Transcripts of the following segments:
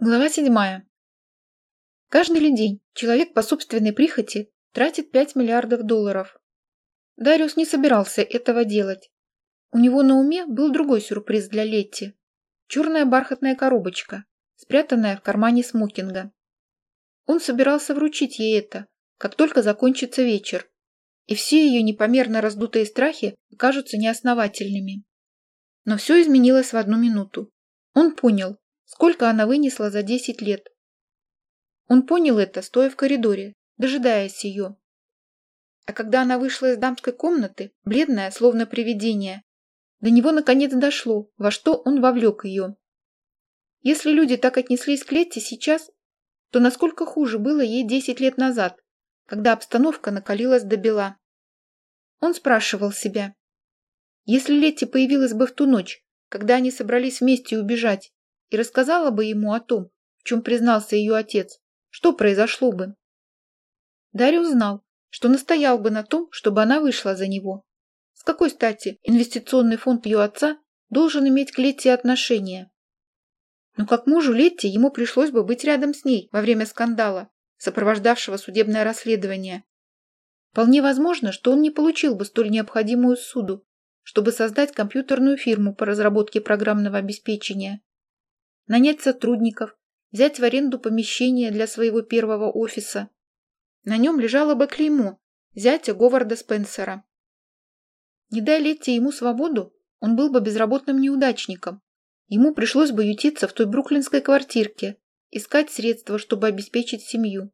Глава седьмая. Каждый день человек по собственной прихоти тратит 5 миллиардов долларов. Дариус не собирался этого делать. У него на уме был другой сюрприз для Летти. Черная бархатная коробочка, спрятанная в кармане смокинга. Он собирался вручить ей это, как только закончится вечер, и все ее непомерно раздутые страхи окажутся неосновательными. Но все изменилось в одну минуту. Он понял, сколько она вынесла за 10 лет. Он понял это, стоя в коридоре, дожидаясь ее. А когда она вышла из дамской комнаты, бледная, словно привидение, до него наконец дошло, во что он вовлек ее. Если люди так отнеслись к Летте сейчас, то насколько хуже было ей 10 лет назад, когда обстановка накалилась до бела. Он спрашивал себя, если Летти появилась бы в ту ночь, когда они собрались вместе убежать, и рассказала бы ему о том, в чем признался ее отец, что произошло бы. Дариус знал, что настоял бы на том, чтобы она вышла за него. С какой стати инвестиционный фонд ее отца должен иметь к Летти отношения? Но как мужу Летти ему пришлось бы быть рядом с ней во время скандала, сопровождавшего судебное расследование. Вполне возможно, что он не получил бы столь необходимую суду, чтобы создать компьютерную фирму по разработке программного обеспечения нанять сотрудников, взять в аренду помещение для своего первого офиса. На нем лежало бы клеймо зятя Говарда Спенсера. Не дай Летти ему свободу, он был бы безработным неудачником. Ему пришлось бы ютиться в той бруклинской квартирке, искать средства, чтобы обеспечить семью.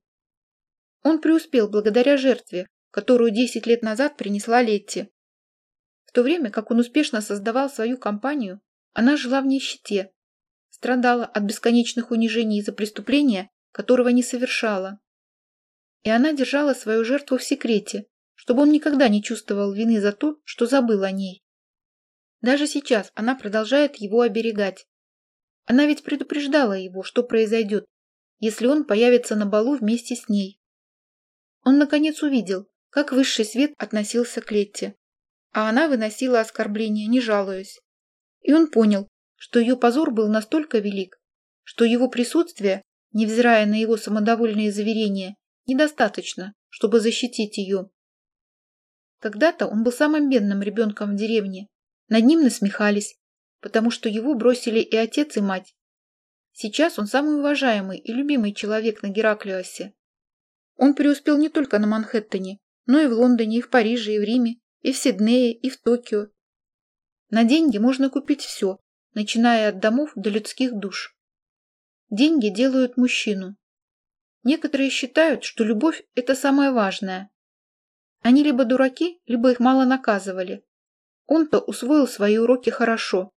Он преуспел благодаря жертве, которую 10 лет назад принесла Летти. В то время, как он успешно создавал свою компанию, она жила в нищете, страдала от бесконечных унижений из-за преступления, которого не совершала. И она держала свою жертву в секрете, чтобы он никогда не чувствовал вины за то, что забыл о ней. Даже сейчас она продолжает его оберегать. Она ведь предупреждала его, что произойдет, если он появится на балу вместе с ней. Он наконец увидел, как высший свет относился к Летте, а она выносила оскорбления, не жалуясь. И он понял, что ее позор был настолько велик, что его присутствие, невзирая на его самодовольные заверения, недостаточно, чтобы защитить ее. Когда-то он был самым бедным ребенком в деревне. Над ним насмехались, потому что его бросили и отец, и мать. Сейчас он самый уважаемый и любимый человек на Гераклиосе. Он преуспел не только на Манхэттене, но и в Лондоне, и в Париже, и в Риме, и в Сиднее, и в Токио. На деньги можно купить все, начиная от домов до людских душ. Деньги делают мужчину. Некоторые считают, что любовь – это самое важное. Они либо дураки, либо их мало наказывали. Он-то усвоил свои уроки хорошо.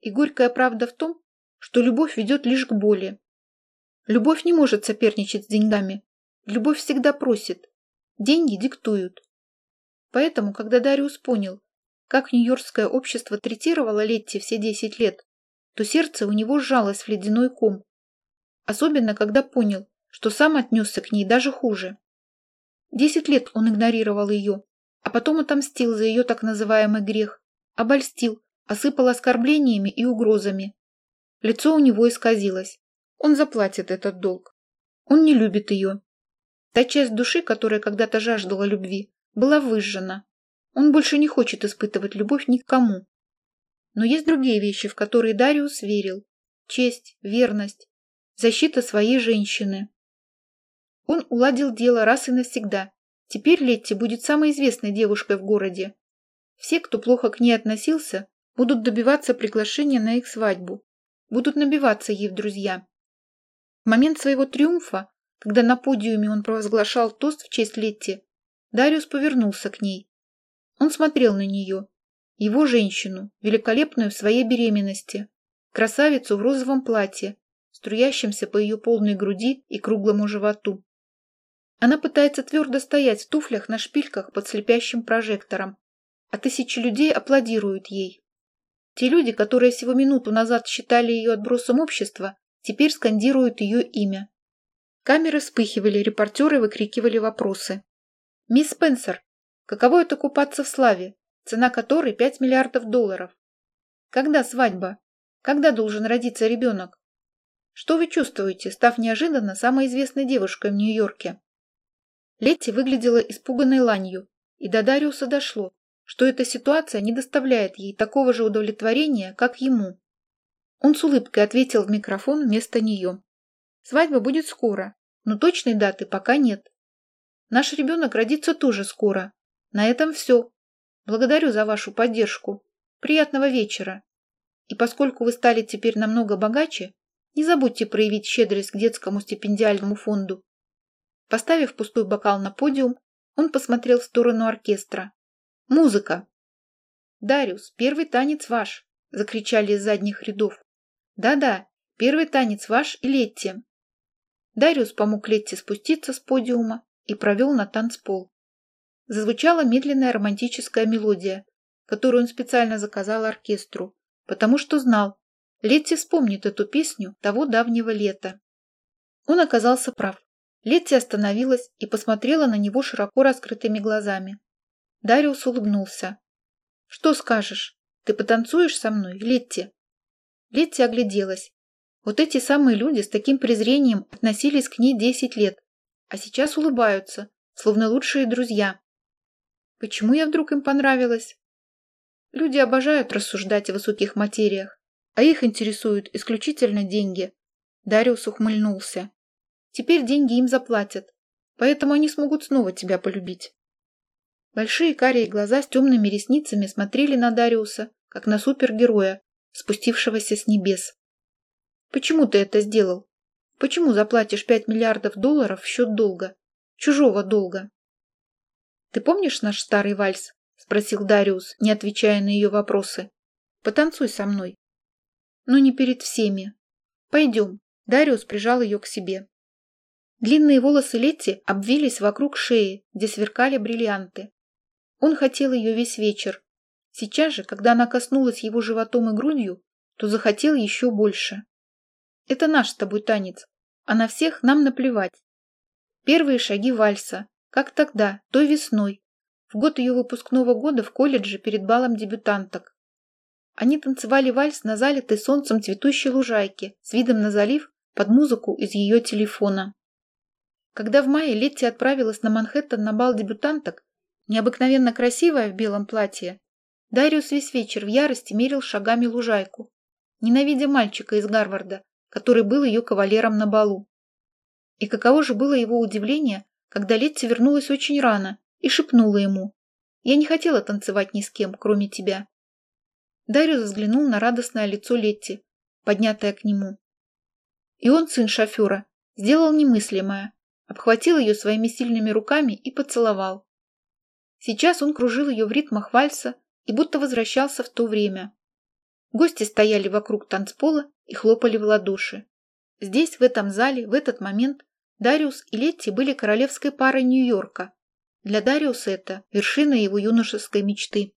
И горькая правда в том, что любовь ведет лишь к боли. Любовь не может соперничать с деньгами. Любовь всегда просит. Деньги диктуют. Поэтому, когда Дариус понял, как нью-йоркское общество третировало Летти все десять лет, то сердце у него сжалось в ледяной ком. Особенно, когда понял, что сам отнесся к ней даже хуже. Десять лет он игнорировал ее, а потом отомстил за ее так называемый грех, обольстил, осыпал оскорблениями и угрозами. Лицо у него исказилось. Он заплатит этот долг. Он не любит ее. Та часть души, которая когда-то жаждала любви, была выжжена, он больше не хочет испытывать любовь ни к кому. Но есть другие вещи, в которые Дариус верил. Честь, верность, защита своей женщины. Он уладил дело раз и навсегда. Теперь Летти будет самой известной девушкой в городе. Все, кто плохо к ней относился, будут добиваться приглашения на их свадьбу, будут набиваться ей в друзья. В момент своего триумфа, когда на подиуме он провозглашал тост в честь Летти, Дариус повернулся к ней. Он смотрел на нее, его женщину, великолепную в своей беременности, красавицу в розовом платье, струящемся по ее полной груди и круглому животу. Она пытается твердо стоять в туфлях на шпильках под слепящим прожектором, а тысячи людей аплодируют ей. Те люди, которые всего минуту назад считали ее отбросом общества, теперь скандируют ее имя. Камеры вспыхивали, репортеры выкрикивали вопросы. «Мисс Спенсер, Каково это купаться в славе, цена которой 5 миллиардов долларов? Когда свадьба? Когда должен родиться ребенок? Что вы чувствуете, став неожиданно самой известной девушкой в Нью-Йорке?» Летти выглядела испуганной ланью, и до Дариуса дошло, что эта ситуация не доставляет ей такого же удовлетворения, как ему. Он с улыбкой ответил в микрофон вместо нее. «Свадьба будет скоро, но точной даты пока нет. Наш ребенок родится тоже скоро. На этом все. Благодарю за вашу поддержку. Приятного вечера. И поскольку вы стали теперь намного богаче, не забудьте проявить щедрость к детскому стипендиальному фонду. Поставив пустой бокал на подиум, он посмотрел в сторону оркестра. «Музыка!» «Дариус, первый танец ваш!» – закричали из задних рядов. «Да-да, первый танец ваш и Летти!» Дариус помог Летти спуститься с подиума и провел на танцпол. Зазвучала медленная романтическая мелодия, которую он специально заказал оркестру, потому что знал, Летти вспомнит эту песню того давнего лета. Он оказался прав. Летти остановилась и посмотрела на него широко раскрытыми глазами. Дариус улыбнулся. «Что скажешь? Ты потанцуешь со мной, Летти?» Летти огляделась. Вот эти самые люди с таким презрением относились к ней десять лет, а сейчас улыбаются, словно лучшие друзья. Почему я вдруг им понравилась? Люди обожают рассуждать о высоких материях, а их интересуют исключительно деньги. Дариус ухмыльнулся. Теперь деньги им заплатят, поэтому они смогут снова тебя полюбить. Большие карие глаза с темными ресницами смотрели на Дариуса, как на супергероя, спустившегося с небес. Почему ты это сделал? Почему заплатишь 5 миллиардов долларов в счет долга? Чужого долга. Ты помнишь наш старый вальс? Спросил Дариус, не отвечая на ее вопросы. Потанцуй со мной. Но не перед всеми. Пойдем. Дариус прижал ее к себе. Длинные волосы Летти обвились вокруг шеи, где сверкали бриллианты. Он хотел ее весь вечер. Сейчас же, когда она коснулась его животом и грудью, то захотел еще больше. Это наш с тобой танец, а на всех нам наплевать. Первые шаги вальса, как тогда, той весной, в год ее выпускного года в колледже перед балом дебютанток. Они танцевали вальс на залитой солнцем цветущей лужайке с видом на залив под музыку из ее телефона. Когда в мае Летти отправилась на Манхэттен на бал дебютанток, необыкновенно красивая в белом платье, Дариус весь вечер в ярости мерил шагами лужайку, ненавидя мальчика из Гарварда, который был ее кавалером на балу. И каково же было его удивление, когда Летти вернулась очень рано и шепнула ему «Я не хотела танцевать ни с кем, кроме тебя». Дариус взглянул на радостное лицо Летти, поднятое к нему. И он, сын шофера, сделал немыслимое, обхватил ее своими сильными руками и поцеловал. Сейчас он кружил ее в ритмах вальса и будто возвращался в то время. Гости стояли вокруг танцпола и хлопали в ладоши. Здесь, в этом зале, в этот момент Дариус и Летти были королевской парой Нью-Йорка. Для Дариуса это вершина его юношеской мечты.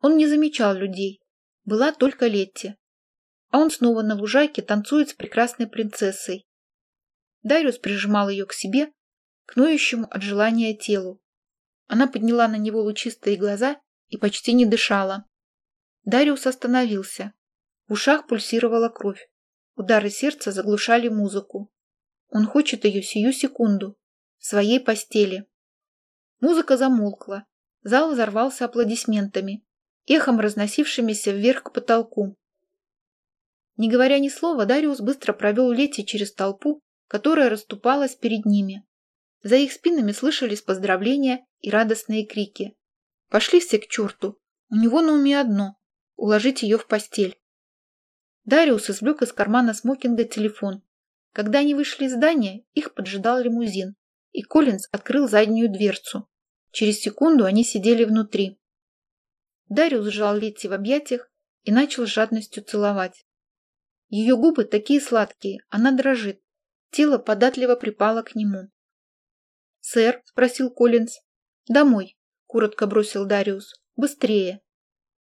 Он не замечал людей. Была только Летти. А он снова на лужайке танцует с прекрасной принцессой. Дариус прижимал ее к себе, к ноющему от желания телу. Она подняла на него лучистые глаза и почти не дышала. Дариус остановился, в ушах пульсировала кровь. Удары сердца заглушали музыку. Он хочет ее сию секунду. В своей постели. Музыка замолкла. Зал взорвался аплодисментами, эхом разносившимися вверх к потолку. Не говоря ни слова, Дариус быстро провел Лети через толпу, которая расступалась перед ними. За их спинами слышались поздравления и радостные крики. Пошли все к черту. У него на уме одно – уложить ее в постель. Дариус извлек из кармана смокинга телефон. Когда они вышли из здания, их поджидал лимузин, и Коллинз открыл заднюю дверцу. Через секунду они сидели внутри. Дариус сжал Летти в объятиях и начал с жадностью целовать. Ее губы такие сладкие, она дрожит. Тело податливо припало к нему. «Сэр?» – спросил Коллинз. «Домой», – коротко бросил Дариус. «Быстрее».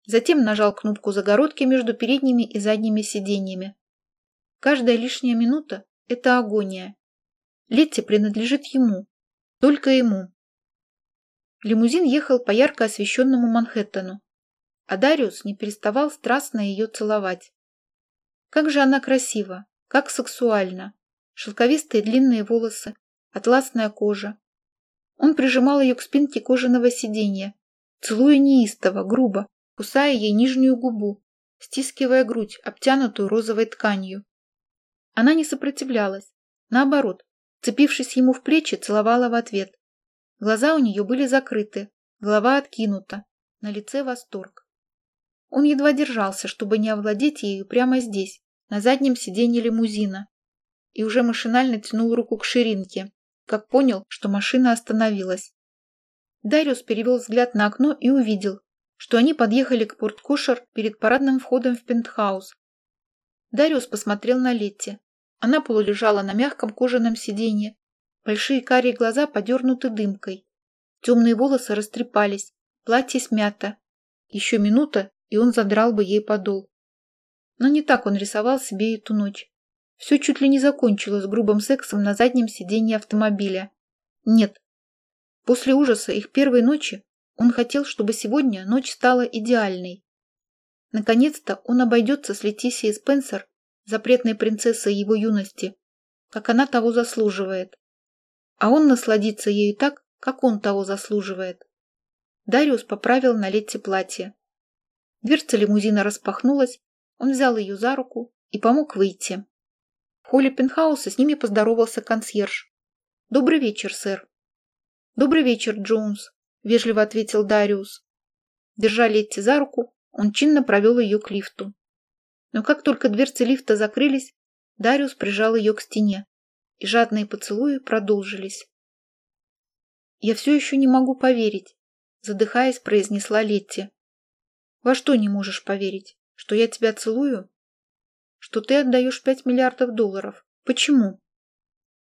Затем нажал кнопку загородки между передними и задними сиденьями. Каждая лишняя минута – это агония. Летти принадлежит ему. Только ему. Лимузин ехал по ярко освещенному Манхэттену, а Дариус не переставал страстно ее целовать. Как же она красива, Как сексуально. Шелковистые длинные волосы, атласная кожа. Он прижимал ее к спинке кожаного сиденья, целуя неистово, грубо, кусая ей нижнюю губу, стискивая грудь, обтянутую розовой тканью. Она не сопротивлялась. Наоборот, цепившись ему в плечи, целовала в ответ. Глаза у нее были закрыты, голова откинута, на лице восторг. Он едва держался, чтобы не овладеть ею прямо здесь, на заднем сиденье лимузина, и уже машинально тянул руку к ширинке, как понял, что машина остановилась. Дариус перевел взгляд на окно и увидел, что они подъехали к порт-кошер перед парадным входом в пентхаус. Дариус посмотрел на Летти. Она полулежала на мягком кожаном сиденье. Большие карие глаза подернуты дымкой. Темные волосы растрепались, платье смято. Еще минута, и он задрал бы ей подол. Но не так он рисовал себе эту ночь. Все чуть ли не закончилось грубым сексом на заднем сиденье автомобиля. Нет. После ужаса их первой ночи он хотел, чтобы сегодня ночь стала идеальной. Наконец-то он обойдется с Летисией Спенсер, запретной принцессой его юности, как она того заслуживает. А он насладится ею так, как он того заслуживает. Дариус поправил на Летте платье. Дверца лимузина распахнулась, он взял ее за руку и помог выйти. В холле пентхауса с ними поздоровался консьерж. «Добрый вечер, сэр». «Добрый вечер, Джонс», вежливо ответил Дариус. Держа Летти за руку, он чинно провел ее к лифту. Но как только дверцы лифта закрылись, Дариус прижал ее к стене, и жадные поцелуи продолжились. «Я все еще не могу поверить», — задыхаясь, произнесла Летти. «Во что не можешь поверить? Что я тебя целую? Что ты отдаешь пять миллиардов долларов? Почему?»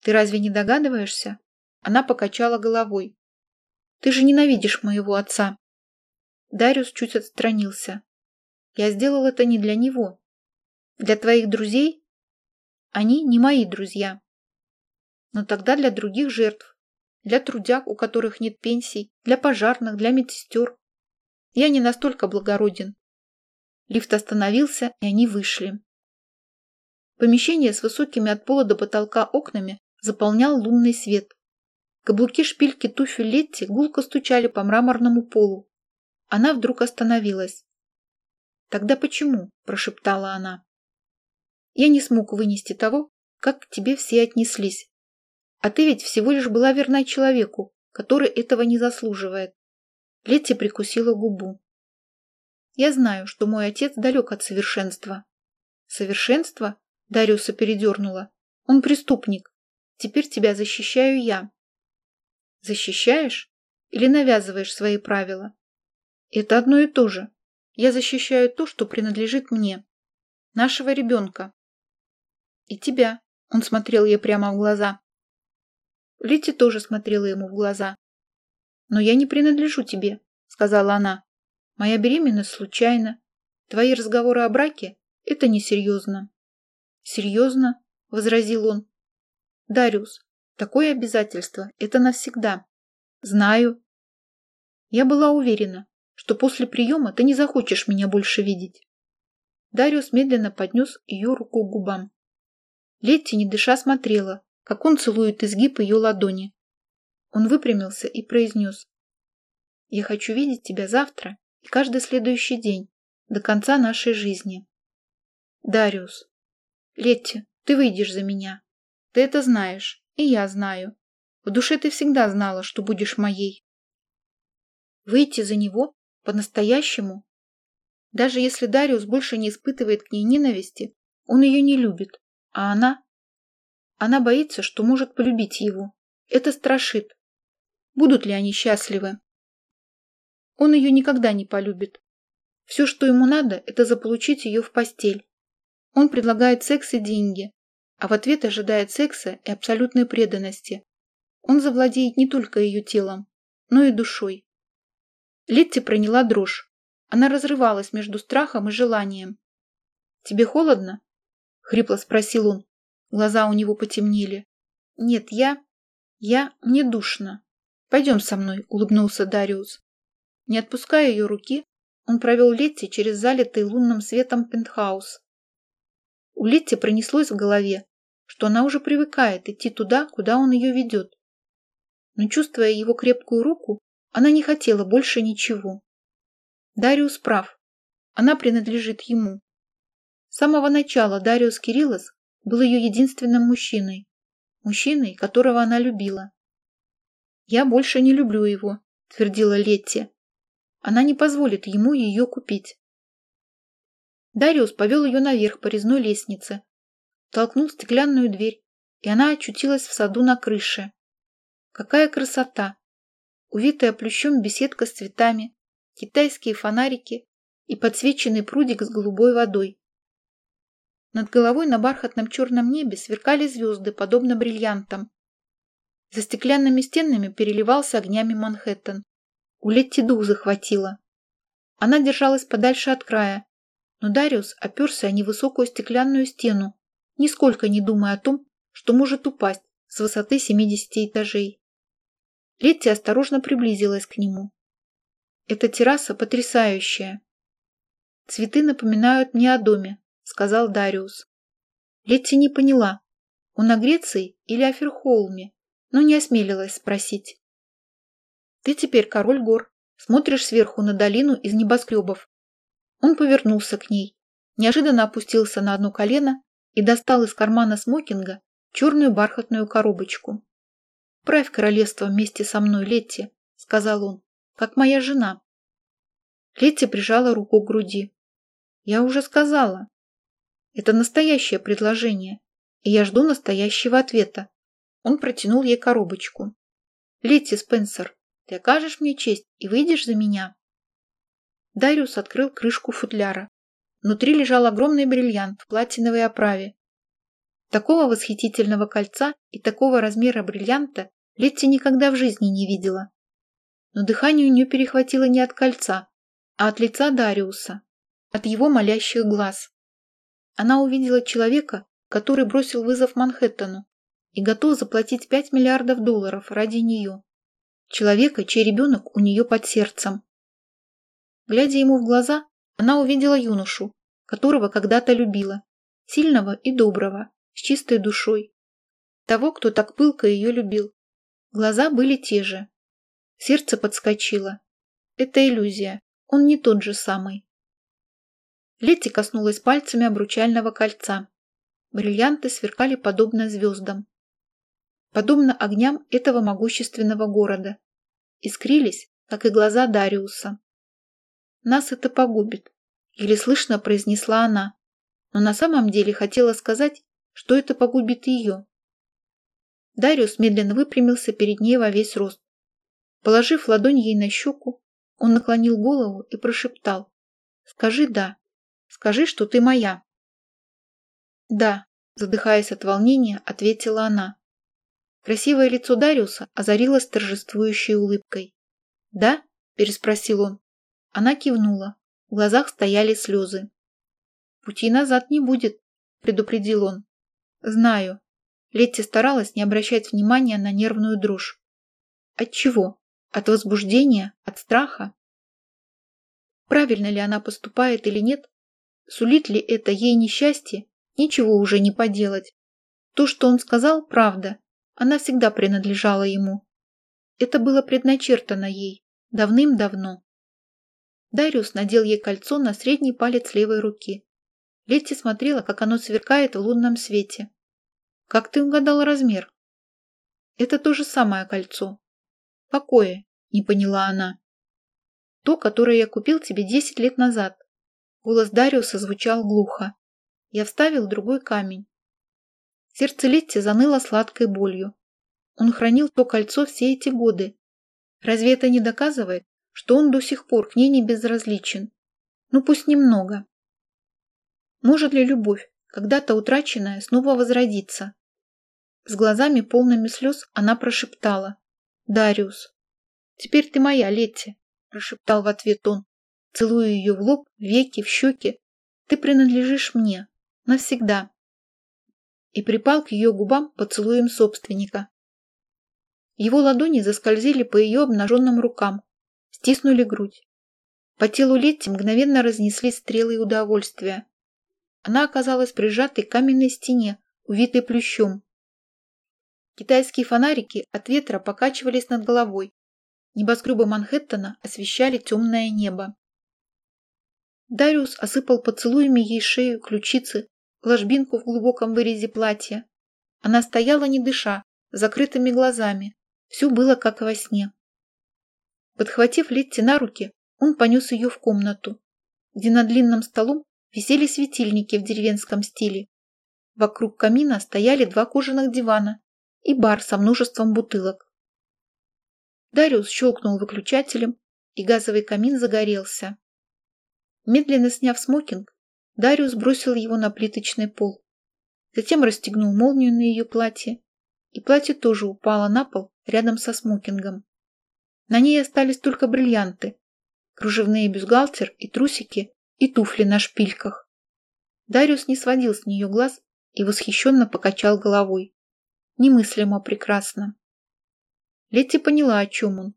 «Ты разве не догадываешься?» Она покачала головой. Ты же ненавидишь моего отца. Дариус чуть отстранился. Я сделал это не для него. Для твоих друзей? Они не мои друзья. Но тогда для других жертв. Для трудяг, у которых нет пенсий, для пожарных, для медсестер. Я не настолько благороден. Лифт остановился, и они вышли. Помещение с высокими от пола до потолка окнами заполнял лунный свет. Каблуки шпильки туфель Летти гулко стучали по мраморному полу. Она вдруг остановилась. «Тогда почему?» – прошептала она. «Я не смог вынести того, как к тебе все отнеслись. А ты ведь всего лишь была верна человеку, который этого не заслуживает». Летти прикусила губу. «Я знаю, что мой отец далек от совершенства». «Совершенство?» – Дариуса передернула. «Он преступник. Теперь тебя защищаю я». Защищаешь или навязываешь свои правила? Это одно и то же. Я защищаю то, что принадлежит мне. Нашего ребенка. И тебя. Он смотрел ей прямо в глаза. Лити тоже смотрела ему в глаза. «Но я не принадлежу тебе», — сказала она. «Моя беременность случайна. Твои разговоры о браке — это несерьезно». «Серьезно?» — возразил он. «Дариус, Такое обязательство – это навсегда. Знаю. Я была уверена, что после приема ты не захочешь меня больше видеть. Дариус медленно поднес ее руку к губам. Летти, не дыша, смотрела, как он целует изгиб ее ладони. Он выпрямился и произнес. «Я хочу видеть тебя завтра и каждый следующий день, до конца нашей жизни». «Дариус, Летти, ты выйдешь за меня. Ты это знаешь. И я знаю. В душе ты всегда знала, что будешь моей. Выйти за него по-настоящему? Даже если Дариус больше не испытывает к ней ненависти, он ее не любит. А она? Она боится, что может полюбить его. Это страшит. Будут ли они счастливы? Он ее никогда не полюбит. Все, что ему надо, это заполучить ее в постель. Он предлагает секс и деньги, а в ответ ожидает секса и абсолютной преданности. Он завладеет не только ее телом, но и душой. Летти проняла дрожь. Она разрывалась между страхом и желанием. «Тебе холодно?» — хрипло спросил он. Глаза у него потемнели. «Нет, я... я... мне душно. Пойдем со мной», — улыбнулся Дариус. Не отпуская ее руки, он провел Летти через залитый лунным светом пентхаус. У Летти пронеслось в голове, что она уже привыкает идти туда, куда он ее ведет. Но чувствуя его крепкую руку, она не хотела больше ничего. Дариус прав. Она принадлежит ему. С самого начала Дариус Кириллос был ее единственным мужчиной. Мужчиной, которого она любила. «Я больше не люблю его», – твердила Летти. Она не позволит ему ее купить. Дариус повел ее наверх по резной лестнице, толкнул стеклянную дверь, и она очутилась в саду на крыше. Какая красота! Увитая плющом беседка с цветами, китайские фонарики и подсвеченный прудик с голубой водой. Над головой на бархатном черном небе сверкали звезды, подобно бриллиантам. За стеклянными стенами переливался огнями Манхэттен. У Летти дух захватило. Она держалась подальше от края, но Дариус оперся о невысокую стеклянную стену, нисколько не думая о том, что может упасть с высоты 70 этажей. Летти осторожно приблизилась к нему. Эта терраса потрясающая. Цветы напоминают мне о доме, сказал Дариус. Летти не поняла, он о Греции или о Ферхолме, но не осмелилась спросить. Ты теперь король гор, смотришь сверху на долину из небоскребов. Он повернулся к ней, неожиданно опустился на одно колено и достал из кармана смокинга черную бархатную коробочку. «Правь королевство вместе со мной, Летти», — сказал он, — «как моя жена». Летти прижала руку к груди. «Я уже сказала. Это настоящее предложение, и я жду настоящего ответа». Он протянул ей коробочку. «Летти Спенсер, ты окажешь мне честь и выйдешь за меня?» Дариус открыл крышку футляра. Внутри лежал огромный бриллиант в платиновой оправе. Такого восхитительного кольца и такого размера бриллианта Летти никогда в жизни не видела. Но дыхание у нее перехватило не от кольца, а от лица Дариуса, от его молящих глаз. Она увидела человека, который бросил вызов Манхэттену и готов заплатить 5 миллиардов долларов ради нее человека, чей ребенок у нее под сердцем. Глядя ему в глаза, она увидела юношу, которого когда-то любила, сильного и доброго, с чистой душой. Того, кто так пылко ее любил. Глаза были те же. Сердце подскочило. Это иллюзия, он не тот же самый. Летти коснулась пальцами обручального кольца. Бриллианты сверкали подобно звездам подобно огням этого могущественного города. Искрились, как и глаза Дариуса. «Нас это погубит», — еле слышно произнесла она, но на самом деле хотела сказать, что это погубит ее. Дариус медленно выпрямился перед ней во весь рост. Положив ладонь ей на щеку, он наклонил голову и прошептал. «Скажи «да». Скажи, что ты моя». «Да», задыхаясь от волнения, ответила она. Красивое лицо Дариуса озарилось торжествующей улыбкой. «Да?» – переспросил он. Она кивнула. В глазах стояли слезы. «Пути назад не будет», – предупредил он. «Знаю». Летти старалась не обращать внимания на нервную дрожь. От чего? От возбуждения? От страха? Правильно ли она поступает или нет? Сулит ли это ей несчастье? Ничего уже не поделать. То, что он сказал, правда. Она всегда принадлежала ему. Это было предначертано ей давным-давно. Дариус надел ей кольцо на средний палец левой руки. Летти смотрела, как оно сверкает в лунном свете. «Как ты угадал размер?» «Это то же самое кольцо». «Какое?» – не поняла она. «То, которое я купил тебе десять лет назад». Голос Дариуса звучал глухо. Я вставил другой камень. Сердце Летти заныло сладкой болью. Он хранил то кольцо все эти годы. Разве это не доказывает, что он до сих пор к ней не безразличен? Ну пусть немного. Может ли любовь, когда-то утраченная, снова возродиться? С глазами полными слез она прошептала. «Дариус, теперь ты моя, Летти», – прошептал в ответ он, целуя ее в лоб, веки, в щеки. «Ты принадлежишь мне. Навсегда» и припал к ее губам поцелуем собственника. Его ладони заскользили по ее обнаженным рукам, стиснули грудь. По телу Летти мгновенно разнеслись стрелы удовольствия. она оказалась прижатой к каменной стене, увитой плющом. Китайские фонарики от ветра покачивались над головой. Небоскребы Манхэттена освещали темное небо. Дариус осыпал поцелуями ей шею, ключицы, ложбинку в глубоком вырезе платья. Она стояла не дыша, закрытыми глазами. Все было как во сне. Подхватив Летти на руки, он понес ее в комнату, где над длинным столом висели светильники в деревенском стиле. Вокруг камина стояли два кожаных дивана и бар со множеством бутылок. Дариус щелкнул выключателем, и газовый камин загорелся. Медленно сняв смокинг, Дариус бросил его на плиточный пол. Затем расстегнул молнию на ее платье, и платье тоже упало на пол рядом со смокингом. На ней остались только бриллианты, кружевные бюстгальтер и трусики, и туфли на шпильках. Дариус не сводил с нее глаз и восхищенно покачал головой. Немыслимо прекрасно. Летти поняла, о чем он.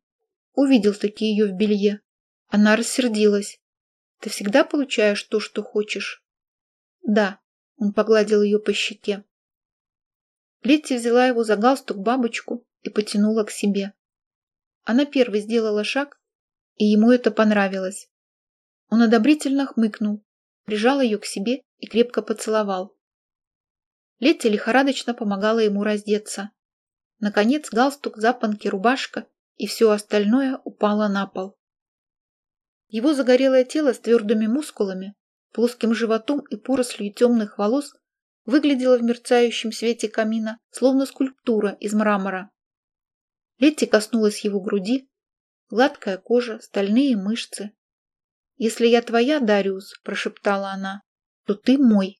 Увидел таки ее в белье. Она рассердилась. «Ты всегда получаешь то, что хочешь?» «Да», — он погладил ее по щеке. Летти взяла его за галстук бабочку и потянула к себе. Она первой сделала шаг, и ему это понравилось. Он одобрительно хмыкнул, прижал ее к себе и крепко поцеловал. Летти лихорадочно помогала ему раздеться. Наконец галстук, запонки, рубашка и все остальное упало на пол. Его загорелое тело с твердыми мускулами, плоским животом и порослью темных волос выглядело в мерцающем свете камина, словно скульптура из мрамора. Летти коснулась его груди, гладкая кожа, стальные мышцы. «Если я твоя, Дариус», – прошептала она, – «то ты мой».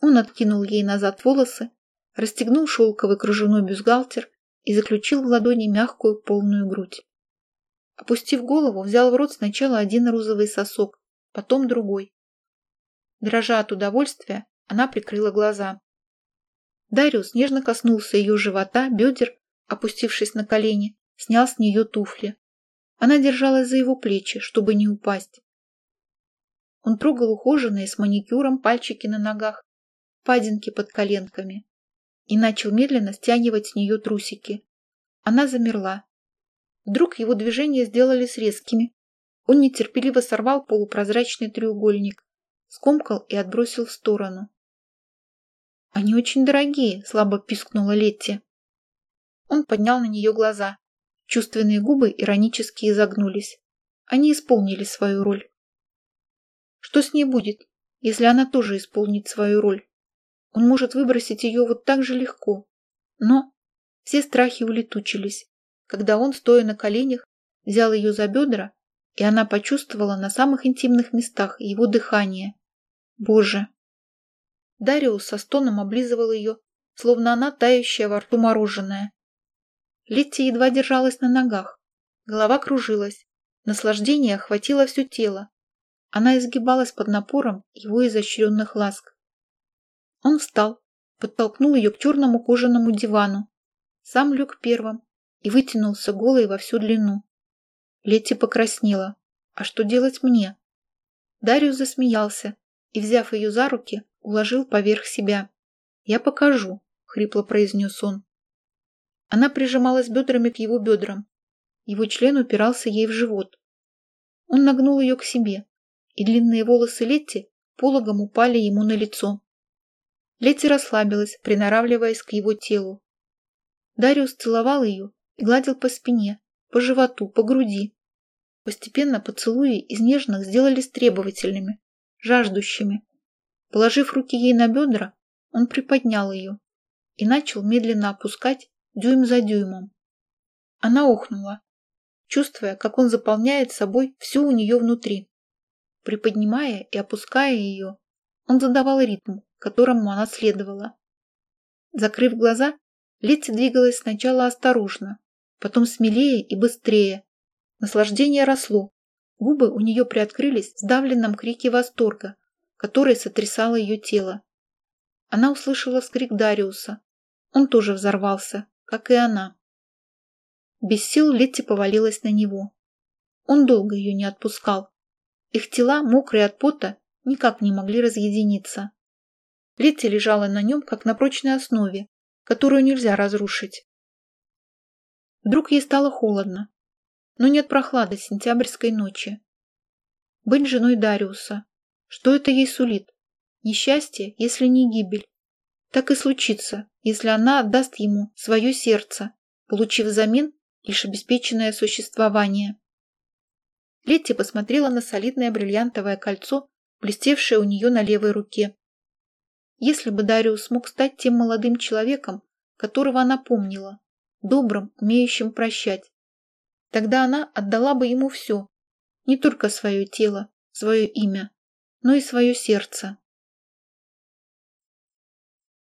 Он откинул ей назад волосы, расстегнул шелковый кружевной бюстгальтер и заключил в ладони мягкую полную грудь. Опустив голову, взял в рот сначала один розовый сосок, потом другой. Дрожа от удовольствия, она прикрыла глаза. Дариус нежно коснулся ее живота, бедер, опустившись на колени, снял с нее туфли. Она держалась за его плечи, чтобы не упасть. Он трогал ухоженные с маникюром пальчики на ногах, падинки под коленками и начал медленно стягивать с нее трусики. Она замерла. Вдруг его движения сделались резкими. Он нетерпеливо сорвал полупрозрачный треугольник, скомкал и отбросил в сторону. «Они очень дорогие», — слабо пискнула Летти. Он поднял на нее глаза. Чувственные губы иронически изогнулись. Они исполнили свою роль. Что с ней будет, если она тоже исполнит свою роль? Он может выбросить ее вот так же легко. Но все страхи улетучились, когда он, стоя на коленях, взял ее за бедра, и она почувствовала на самых интимных местах его дыхание. Боже! Дариус со стоном облизывал ее, словно она тающая во рту мороженое. Летти едва держалась на ногах. Голова кружилась. Наслаждение охватило все тело. Она изгибалась под напором его изощренных ласк. Он встал, подтолкнул ее к черному кожаному дивану, сам лег первым и вытянулся голой во всю длину. Летти покраснела. А что делать мне? Дариус засмеялся и, взяв ее за руки, уложил поверх себя. «Я покажу», — хрипло произнес он. Она прижималась бедрами к его бедрам. Его член упирался ей в живот. Он нагнул ее к себе, и длинные волосы Летти пологом упали ему на лицо. Летти расслабилась, приноравливаясь к его телу. Дариус целовал ее и гладил по спине, по животу, по груди. Постепенно поцелуи из нежных сделались требовательными, жаждущими. Положив руки ей на бедра, он приподнял ее и начал медленно опускать дюйм за дюймом. Она охнула, чувствуя, как он заполняет собой все у нее внутри. Приподнимая и опуская ее, он задавал ритм, которому она следовала. Закрыв глаза, Летти двигалась сначала осторожно, потом смелее и быстрее. Наслаждение росло. Губы у нее приоткрылись в сдавленном крике восторга, который сотрясало ее тело. Она услышала вскрик Дариуса. Он тоже взорвался, как и она. Без сил Летти повалилась на него. Он долго ее не отпускал. Их тела, мокрые от пота, никак не могли разъединиться. Летти лежала на нем, как на прочной основе, которую нельзя разрушить. Вдруг ей стало холодно, но нет прохлады сентябрьской ночи. Быть женой Дариуса. Что это ей сулит? Несчастье, если не гибель. Так и случится, если она отдаст ему свое сердце, получив взамен лишь обеспеченное существование. Летти посмотрела на солидное бриллиантовое кольцо, блестевшее у нее на левой руке. Если бы Дариус смог стать тем молодым человеком, которого она помнила, добрым, умеющим прощать, тогда она отдала бы ему все, не только свое тело, свое имя, но и свое сердце.